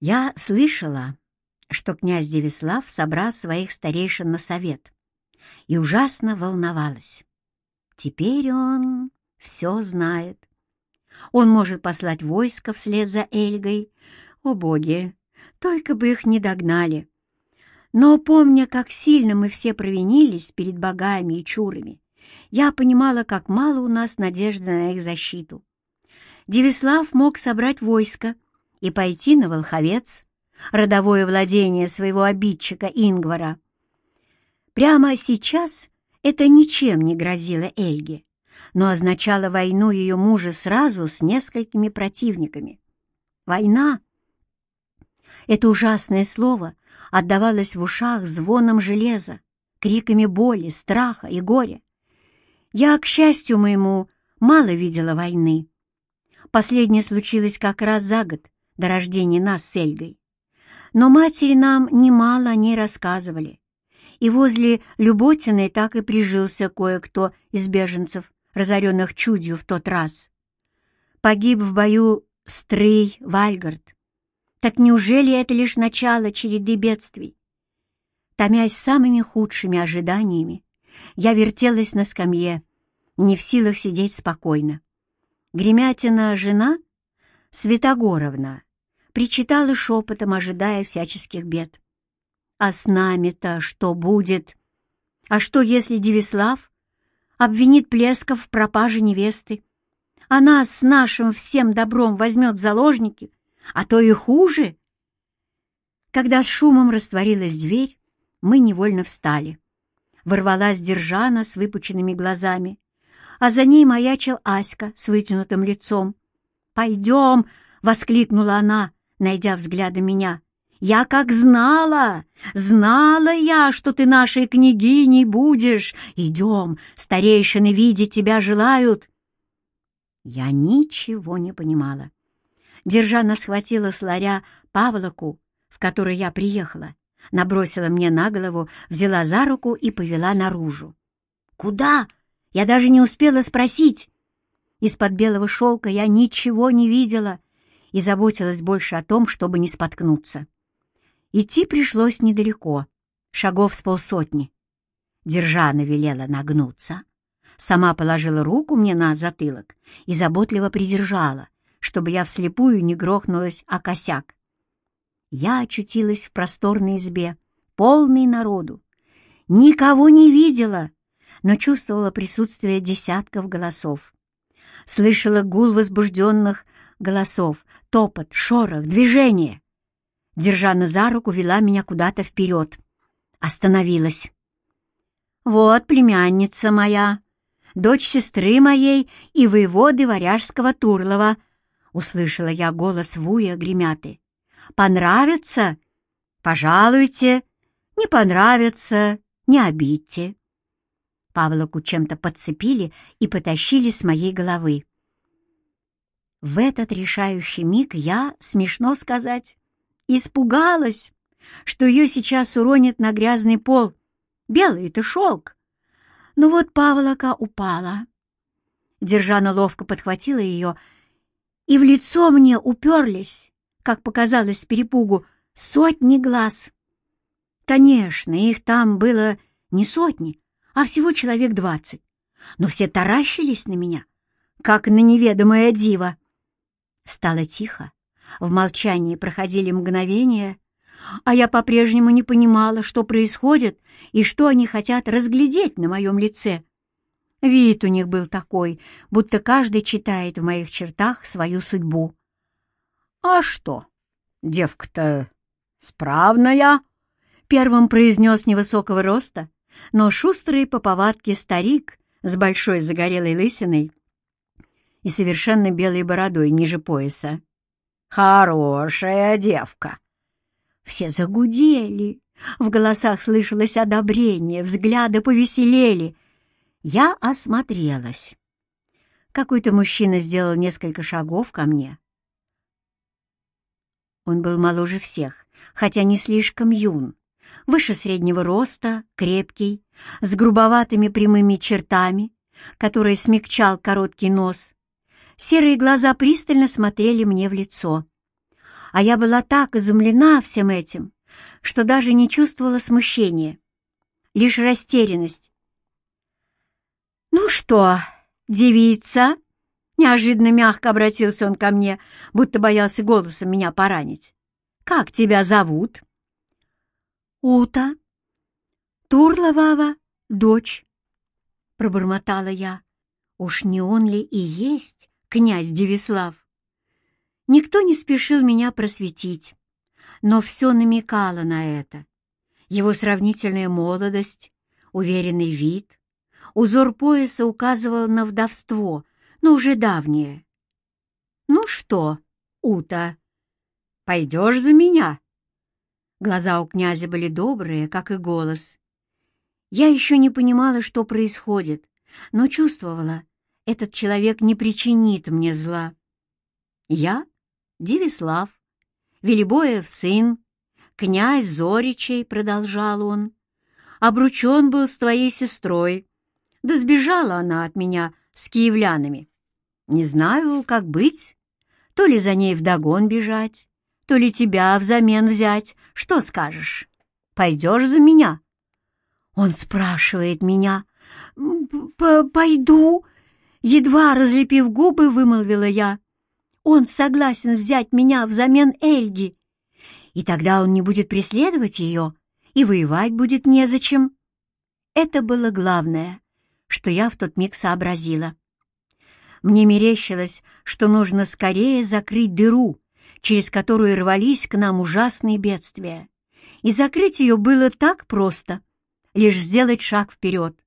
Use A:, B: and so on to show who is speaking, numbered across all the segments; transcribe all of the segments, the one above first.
A: Я слышала, что князь Девислав собрал своих старейшин на совет и ужасно волновалась. Теперь он все знает. Он может послать войско вслед за Эльгой. О, боги, только бы их не догнали. Но, помня, как сильно мы все провинились перед богами и чурами, я понимала, как мало у нас надежды на их защиту. Девислав мог собрать войско и пойти на Волховец, родовое владение своего обидчика Ингвара. Прямо сейчас это ничем не грозило Эльге, но означало войну ее мужа сразу с несколькими противниками. Война — это ужасное слово отдавалось в ушах звоном железа, криками боли, страха и горя. Я, к счастью моему, мало видела войны. Последнее случилось как раз за год до рождения нас с Эльгой. Но матери нам немало о ней рассказывали. И возле Люботиной так и прижился кое-кто из беженцев, разоренных чудью в тот раз. Погиб в бою Стрей Вальгард. Так неужели это лишь начало череды бедствий? Томясь самыми худшими ожиданиями, я вертелась на скамье, не в силах сидеть спокойно. Гремятина жена, Светогоровна, причитала шепотом, ожидая всяческих бед. «А с нами-то что будет? А что, если Девислав обвинит Плесков в пропаже невесты, а нас с нашим всем добром возьмет в заложники, а то и хуже?» Когда с шумом растворилась дверь, мы невольно встали. Ворвалась Держана с выпученными глазами, а за ней маячил Аська с вытянутым лицом. «Пойдем!» — воскликнула она, найдя взглядом меня. «Я как знала! Знала я, что ты нашей княгиней будешь! Идем, старейшины видеть тебя желают!» Я ничего не понимала. Держана схватила с ларя Павлоку, в которой я приехала, набросила мне на голову, взяла за руку и повела наружу. «Куда?» Я даже не успела спросить. Из-под белого шелка я ничего не видела и заботилась больше о том, чтобы не споткнуться. Идти пришлось недалеко, шагов с полсотни. Держана велела нагнуться, сама положила руку мне на затылок и заботливо придержала, чтобы я вслепую не грохнулась о косяк. Я очутилась в просторной избе, полной народу. Никого не видела, но чувствовала присутствие десятков голосов. Слышала гул возбужденных голосов, топот, шорох, движение. Держана за руку, вела меня куда-то вперед. Остановилась. «Вот племянница моя, дочь сестры моей и воеводы Варяжского Турлова», — услышала я голос Вуя Гремяты. «Понравится? Пожалуйте. Не понравится? Не обидьте». Павлоку чем-то подцепили и потащили с моей головы. В этот решающий миг я, смешно сказать, испугалась, что ее сейчас уронит на грязный пол. Белый это шелк. Но вот Павлока упала. Держана ловко подхватила ее, и в лицо мне уперлись, как показалось перепугу, сотни глаз. Конечно, их там было не сотни, а всего человек двадцать. Но все таращились на меня, как на неведомое диво. Стало тихо, в молчании проходили мгновения, а я по-прежнему не понимала, что происходит и что они хотят разглядеть на моем лице. Вид у них был такой, будто каждый читает в моих чертах свою судьбу. «А что, девка-то справная?» — первым произнес невысокого роста, но шустрый по повадке старик с большой загорелой лысиной и совершенно белой бородой ниже пояса. «Хорошая девка!» Все загудели, в голосах слышалось одобрение, взгляды повеселели. Я осмотрелась. Какой-то мужчина сделал несколько шагов ко мне. Он был моложе всех, хотя не слишком юн выше среднего роста, крепкий, с грубоватыми прямыми чертами, которые смягчал короткий нос. Серые глаза пристально смотрели мне в лицо. а я была так изумлена всем этим, что даже не чувствовала смущения, лишь растерянность. «Ну что, девица?» — неожиданно мягко обратился он ко мне, будто боялся голосом меня поранить. «Как тебя зовут?» «Ута. Турловава, дочь», — пробормотала я. «Уж не он ли и есть князь Девислав?» Никто не спешил меня просветить, но все намекало на это. Его сравнительная молодость, уверенный вид, узор пояса указывал на вдовство, но уже давнее. «Ну что, Ута, пойдешь за меня?» Глаза у князя были добрые, как и голос. Я еще не понимала, что происходит, но чувствовала, этот человек не причинит мне зла. Я Девислав, Велибоев сын, князь Зоричей, — продолжал он, — обручен был с твоей сестрой, да сбежала она от меня с киевлянами. Не знаю, как быть, то ли за ней вдогон бежать, то ли тебя взамен взять. Что скажешь? Пойдешь за меня?» Он спрашивает меня. «Пойду», — едва разлепив губы, вымолвила я. Он согласен взять меня взамен Эльги. И тогда он не будет преследовать ее, и воевать будет незачем. Это было главное, что я в тот миг сообразила. Мне мерещилось, что нужно скорее закрыть дыру, через которую рвались к нам ужасные бедствия. И закрыть ее было так просто, лишь сделать шаг вперед.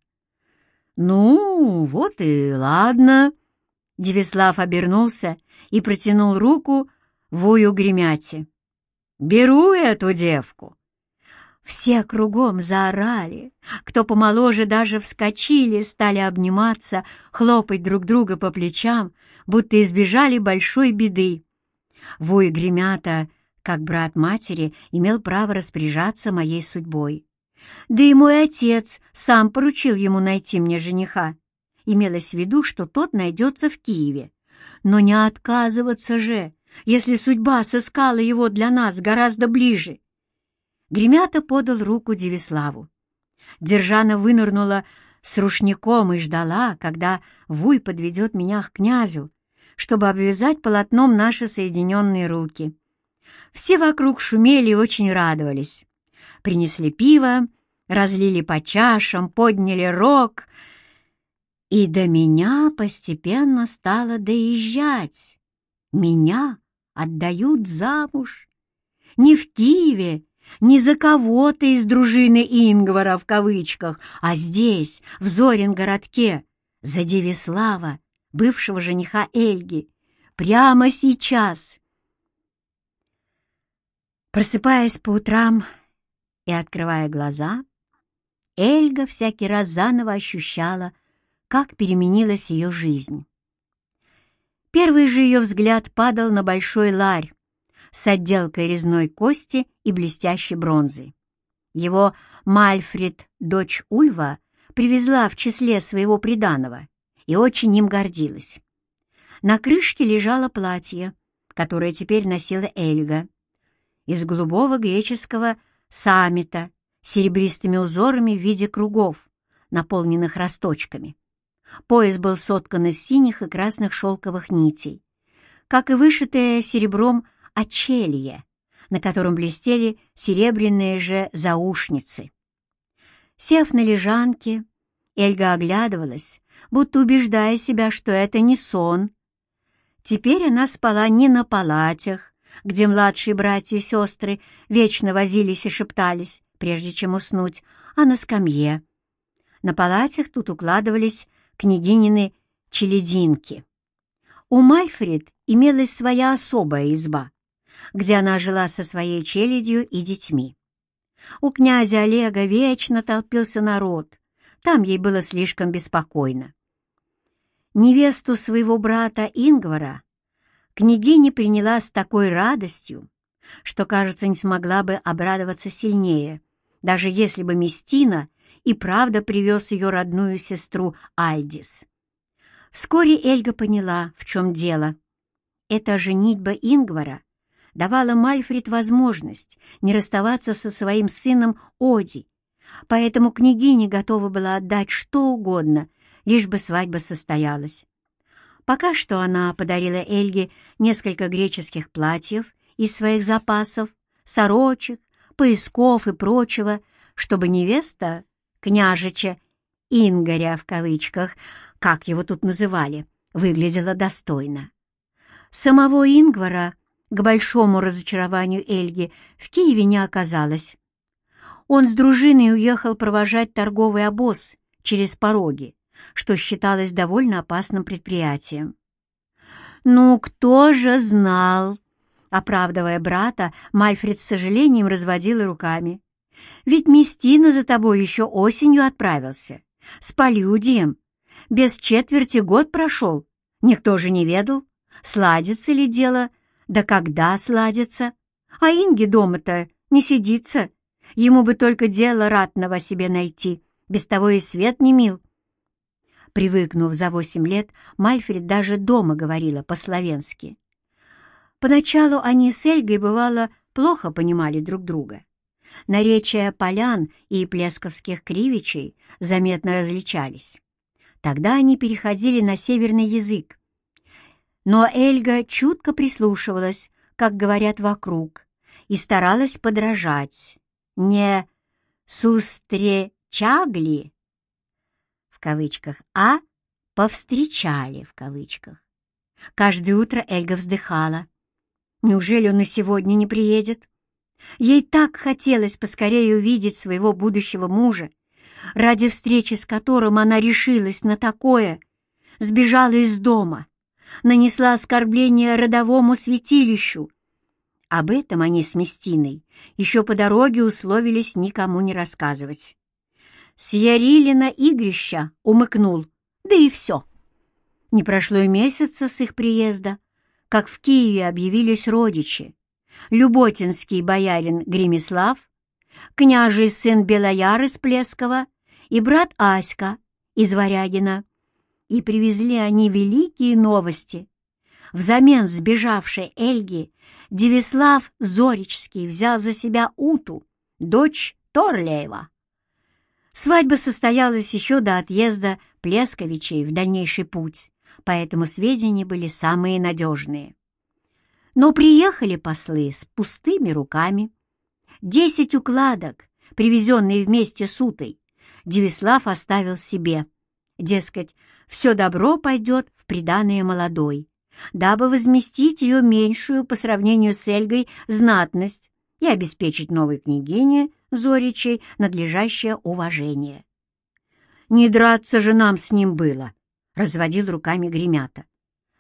A: «Ну, вот и ладно», Девислав обернулся и протянул руку Вую Гремяти. «Беру эту девку!» Все кругом заорали, кто помоложе даже вскочили, стали обниматься, хлопать друг друга по плечам, будто избежали большой беды. Вуй Гремята, как брат матери, имел право распоряжаться моей судьбой. Да и мой отец сам поручил ему найти мне жениха. Имелось в виду, что тот найдется в Киеве. Но не отказываться же, если судьба сыскала его для нас гораздо ближе. Гремята подал руку Девиславу. Держана вынырнула с рушником и ждала, когда Вуй подведет меня к князю, чтобы обвязать полотном наши соединенные руки. Все вокруг шумели и очень радовались. Принесли пиво, разлили по чашам, подняли рог, и до меня постепенно стало доезжать. Меня отдают замуж. Не в Киеве, не за кого-то из дружины Ингвара в кавычках, а здесь, в Зорин-городке, за Девислава, бывшего жениха Эльги, прямо сейчас. Просыпаясь по утрам и открывая глаза, Эльга всякий раз заново ощущала, как переменилась ее жизнь. Первый же ее взгляд падал на большой ларь с отделкой резной кости и блестящей бронзы. Его Мальфред, дочь Ульва, привезла в числе своего приданого и очень им гордилась. На крышке лежало платье, которое теперь носила Эльга, из голубого греческого саммита серебристыми узорами в виде кругов, наполненных росточками. Пояс был соткан из синих и красных шелковых нитей, как и вышитое серебром очелье, на котором блестели серебряные же заушницы. Сев на лежанке, Эльга оглядывалась, будто убеждая себя, что это не сон. Теперь она спала не на палатях, где младшие братья и сестры вечно возились и шептались, прежде чем уснуть, а на скамье. На палатях тут укладывались княгинины Челединки. У Мальфред имелась своя особая изба, где она жила со своей челядью и детьми. У князя Олега вечно толпился народ, там ей было слишком беспокойно. Невесту своего брата Ингвара княгиня приняла с такой радостью, что, кажется, не смогла бы обрадоваться сильнее, даже если бы Местина и правда привез ее родную сестру Альдис. Вскоре Эльга поняла, в чем дело. Эта женитьба Ингвара давала Мальфред возможность не расставаться со своим сыном Оди, поэтому княгиня готова была отдать что угодно, лишь бы свадьба состоялась. Пока что она подарила Эльге несколько греческих платьев из своих запасов, сорочек, поясков и прочего, чтобы невеста, княжича, Ингоря в кавычках, как его тут называли, выглядела достойно. Самого Ингвара, к большому разочарованию Эльги, в Киеве не оказалось. Он с дружиной уехал провожать торговый обоз через пороги, что считалось довольно опасным предприятием. «Ну, кто же знал?» Оправдывая брата, Мальфред с сожалением разводила руками. «Ведь Местина за тобой еще осенью отправился, с полюдием. Без четверти год прошел, никто же не ведал, сладится ли дело, да когда сладится. А Инге дома-то не сидится, ему бы только дело ратного себе найти, без того и свет не мил». Привыкнув за восемь лет, Мальфред даже дома говорила по-словенски. Поначалу они с Эльгой, бывало, плохо понимали друг друга. Наречия полян и плесковских кривичей заметно различались. Тогда они переходили на северный язык. Но Эльга чутко прислушивалась, как говорят вокруг, и старалась подражать. Не «сустречагли» кавычках, а «повстречали» в кавычках. Каждое утро Эльга вздыхала. Неужели он и сегодня не приедет? Ей так хотелось поскорее увидеть своего будущего мужа, ради встречи с которым она решилась на такое, сбежала из дома, нанесла оскорбление родовому святилищу. Об этом они с Местиной еще по дороге условились никому не рассказывать. На игрища, умыкнул, да и все. Не прошло и месяца с их приезда, как в Киеве объявились родичи. Люботинский боярин Гремислав, княжий сын Белояр из Плескова и брат Аська из Варягина. И привезли они великие новости. Взамен сбежавшей Эльги Девислав Зоричский взял за себя Уту, дочь Торлеева. Свадьба состоялась еще до отъезда Плесковичей в дальнейший путь, поэтому сведения были самые надежные. Но приехали послы с пустыми руками. Десять укладок, привезенные вместе с утой, Девислав оставил себе. Дескать, все добро пойдет в приданное молодой, дабы возместить ее меньшую по сравнению с Эльгой знатность и обеспечить новой княгине Зоричей надлежащее уважение. «Не драться же нам с ним было!» — разводил руками Гремята.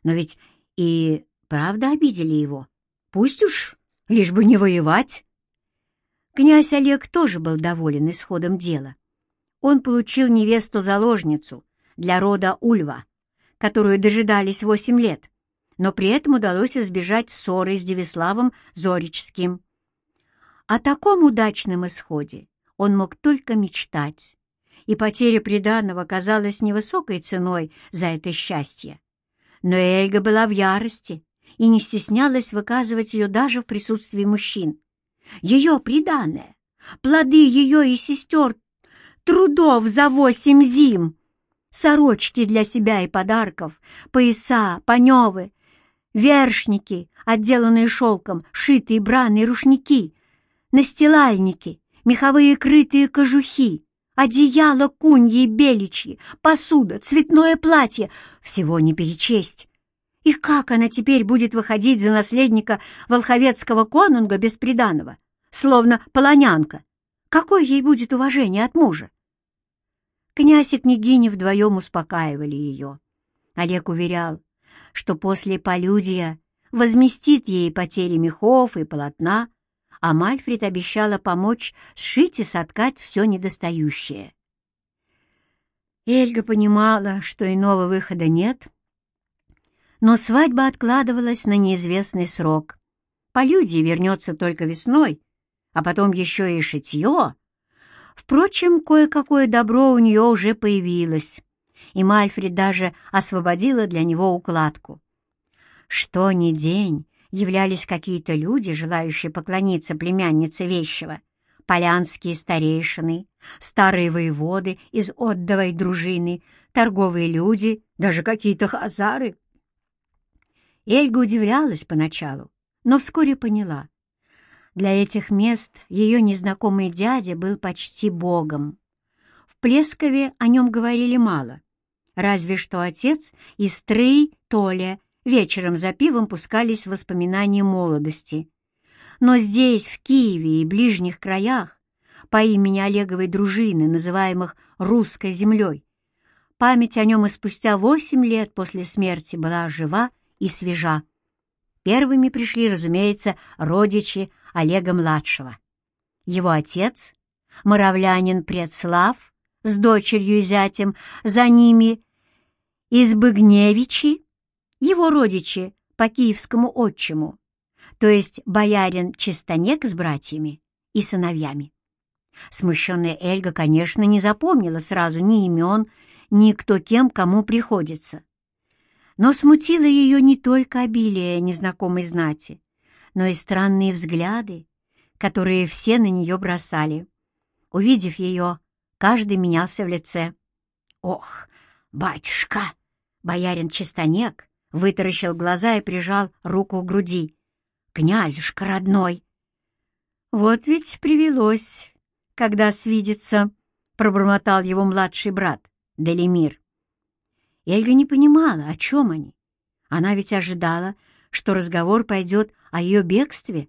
A: «Но ведь и правда обидели его. Пусть уж, лишь бы не воевать». Князь Олег тоже был доволен исходом дела. Он получил невесту-заложницу для рода Ульва, которую дожидались восемь лет, но при этом удалось избежать ссоры с Девиславом Зоричским. О таком удачном исходе он мог только мечтать и потеря приданного казалась невысокой ценой за это счастье. Но Эльга была в ярости и не стеснялась выказывать ее даже в присутствии мужчин. Ее приданное, плоды ее и сестер, трудов за восемь зим, сорочки для себя и подарков, пояса, паневы, вершники, отделанные шелком, шитые браные рушники, настилальники, меховые крытые кожухи, Одеяло куньи и беличьи, посуда, цветное платье — всего не перечесть. И как она теперь будет выходить за наследника волховецкого конунга без приданого, словно полонянка? Какое ей будет уважение от мужа? Князь и княгиня вдвоем успокаивали ее. Олег уверял, что после полюдия возместит ей потери мехов и полотна, а Мальфред обещала помочь сшить и соткать все недостающее. Эльга понимала, что иного выхода нет, но свадьба откладывалась на неизвестный срок. Полюдий вернется только весной, а потом еще и шитье. Впрочем, кое-какое добро у нее уже появилось, и Мальфред даже освободила для него укладку. Что ни день, являлись какие-то люди, желающие поклониться племяннице Вещего, полянские старейшины, старые воеводы из отдовой дружины, торговые люди, даже какие-то хазары. Эльга удивлялась поначалу, но вскоре поняла. Для этих мест ее незнакомый дядя был почти богом. В Плескове о нем говорили мало, разве что отец и стрый Толя вечером за пивом пускались воспоминания молодости. Но здесь, в Киеве и ближних краях, по имени Олеговой дружины, называемых «русской землей», память о нем и спустя восемь лет после смерти была жива и свежа. Первыми пришли, разумеется, родичи Олега-младшего. Его отец, моравлянин Предслав, с дочерью и зятем, за ними Избыгневичи, его родичи по киевскому отчиму, то есть боярин Чистонек с братьями и сыновьями. Смущенная Эльга, конечно, не запомнила сразу ни имен, ни кто кем кому приходится. Но смутило ее не только обилие незнакомой знати, но и странные взгляды, которые все на нее бросали. Увидев ее, каждый менялся в лице. «Ох, батюшка!» Боярин Чистонек вытаращил глаза и прижал руку к груди. «Князюшка родной!» «Вот ведь привелось, когда свидится», — пробормотал его младший брат, Делимир. Эльга не понимала, о чем они. Она ведь ожидала, что разговор пойдет о ее бегстве,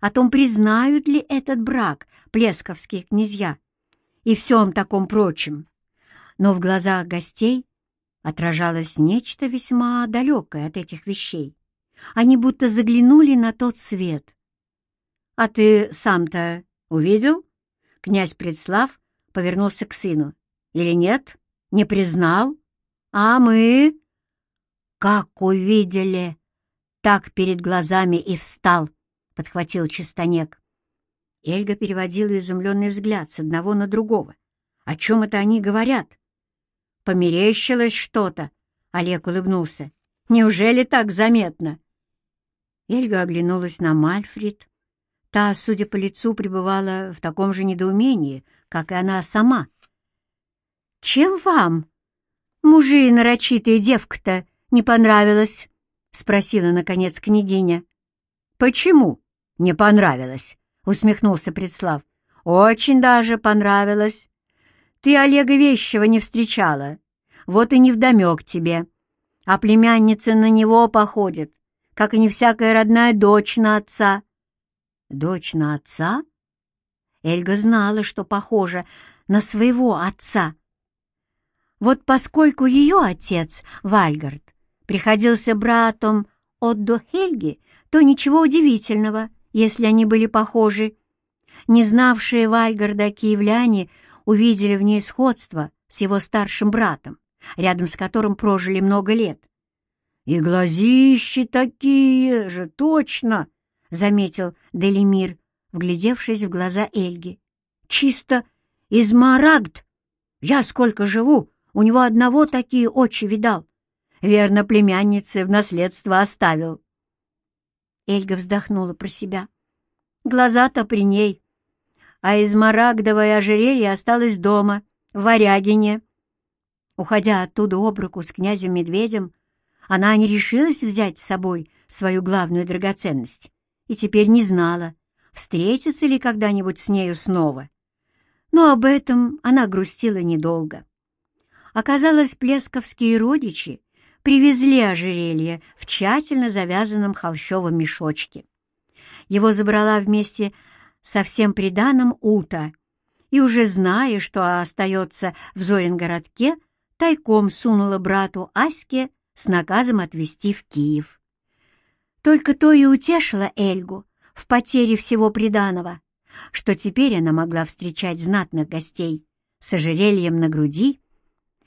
A: о том, признают ли этот брак плесковские князья и всем таком прочем. Но в глазах гостей отражалось нечто весьма далекое от этих вещей. Они будто заглянули на тот свет. «А ты сам-то увидел?» Князь Предслав повернулся к сыну. «Или нет? Не признал? А мы?» «Как увидели!» Так перед глазами и встал, — подхватил Чистонек. Эльга переводила изумленный взгляд с одного на другого. О чем это они говорят? Померещилось что-то. Олег улыбнулся. Неужели так заметно? Эльга оглянулась на Мальфрид. Та, судя по лицу, пребывала в таком же недоумении, как и она сама. «Чем вам, мужи нарочитая девка-то, не понравилась?» — спросила, наконец, княгиня. «Почему не понравилось?» — усмехнулся Предслав. «Очень даже понравилось. Ты Олега Вещего не встречала, вот и невдомек тебе. А племянница на него походит, как и не всякая родная дочь на отца». «Дочь на отца?» Эльга знала, что похожа на своего отца. Вот поскольку ее отец, Вальгард, приходился братом Отдо Хельги, то ничего удивительного, если они были похожи. Не знавшие Вальгарда киевляне увидели в ней сходство с его старшим братом, рядом с которым прожили много лет. «И глазищи такие же, точно!» — заметил Делимир, вглядевшись в глаза Эльги. «Чисто измарагд! Я сколько живу, у него одного такие очи видал. Верно, племяннице в наследство оставил». Эльга вздохнула про себя. Глаза-то при ней, а измарагдовое ожерелье осталось дома, в Варягине. Уходя оттуда об руку с князем-медведем, она не решилась взять с собой свою главную драгоценность и теперь не знала, встретится ли когда-нибудь с нею снова. Но об этом она грустила недолго. Оказалось, плесковские родичи привезли ожерелье в тщательно завязанном холщовом мешочке. Его забрала вместе со всем приданым Ута, и уже зная, что остается в Зорингородке, тайком сунула брату Аське с наказом отвезти в Киев. Только то и утешило Эльгу в потере всего приданого, что теперь она могла встречать знатных гостей с ожерельем на груди,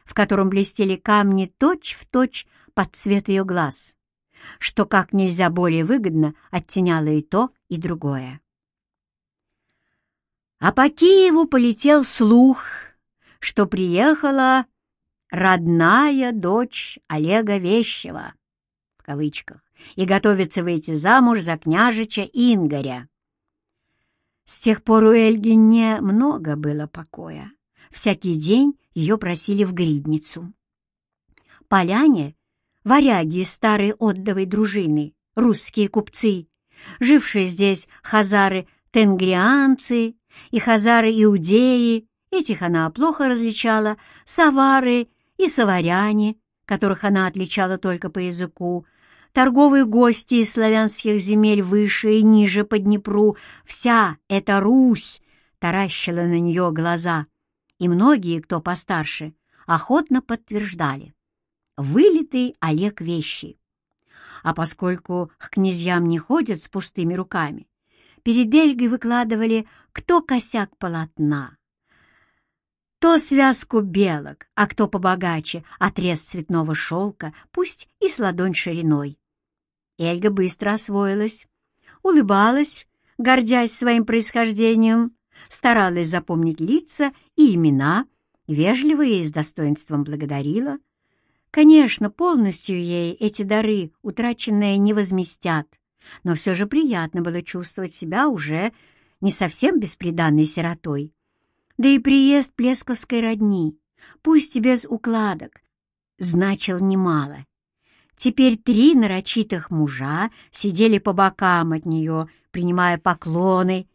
A: в котором блестели камни точь-в-точь точь под цвет ее глаз, что как нельзя более выгодно оттеняло и то, и другое. А по Киеву полетел слух, что приехала родная дочь Олега Вещева, в кавычках, и готовится выйти замуж за княжича Ингоря. С тех пор у Эльги не много было покоя. Всякий день ее просили в гридницу. Поляне, варяги из старой отдовой дружины, русские купцы, жившие здесь хазары-тенгрианцы и хазары-иудеи, этих она плохо различала, савары и саваряне, которых она отличала только по языку, торговые гости из славянских земель выше и ниже по Днепру, вся эта Русь таращила на нее глаза, и многие, кто постарше, охотно подтверждали. Вылитый Олег вещи. А поскольку к князьям не ходят с пустыми руками, перед Эльгой выкладывали кто косяк полотна, то связку белок, а кто побогаче отрез цветного шелка, пусть и с ладонь шириной. Эльга быстро освоилась, улыбалась, гордясь своим происхождением, старалась запомнить лица и имена, вежливо и с достоинством благодарила. Конечно, полностью ей эти дары, утраченные, не возместят, но все же приятно было чувствовать себя уже не совсем бесприданной сиротой. Да и приезд плесковской родни, пусть и без укладок, значил немало. Теперь три нарочитых мужа сидели по бокам от нее, принимая поклоны,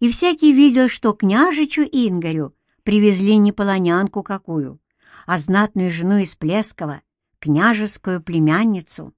A: и всякий видел, что княжичу Ингорю привезли не полонянку какую, а знатную жену из Плескова, княжескую племянницу.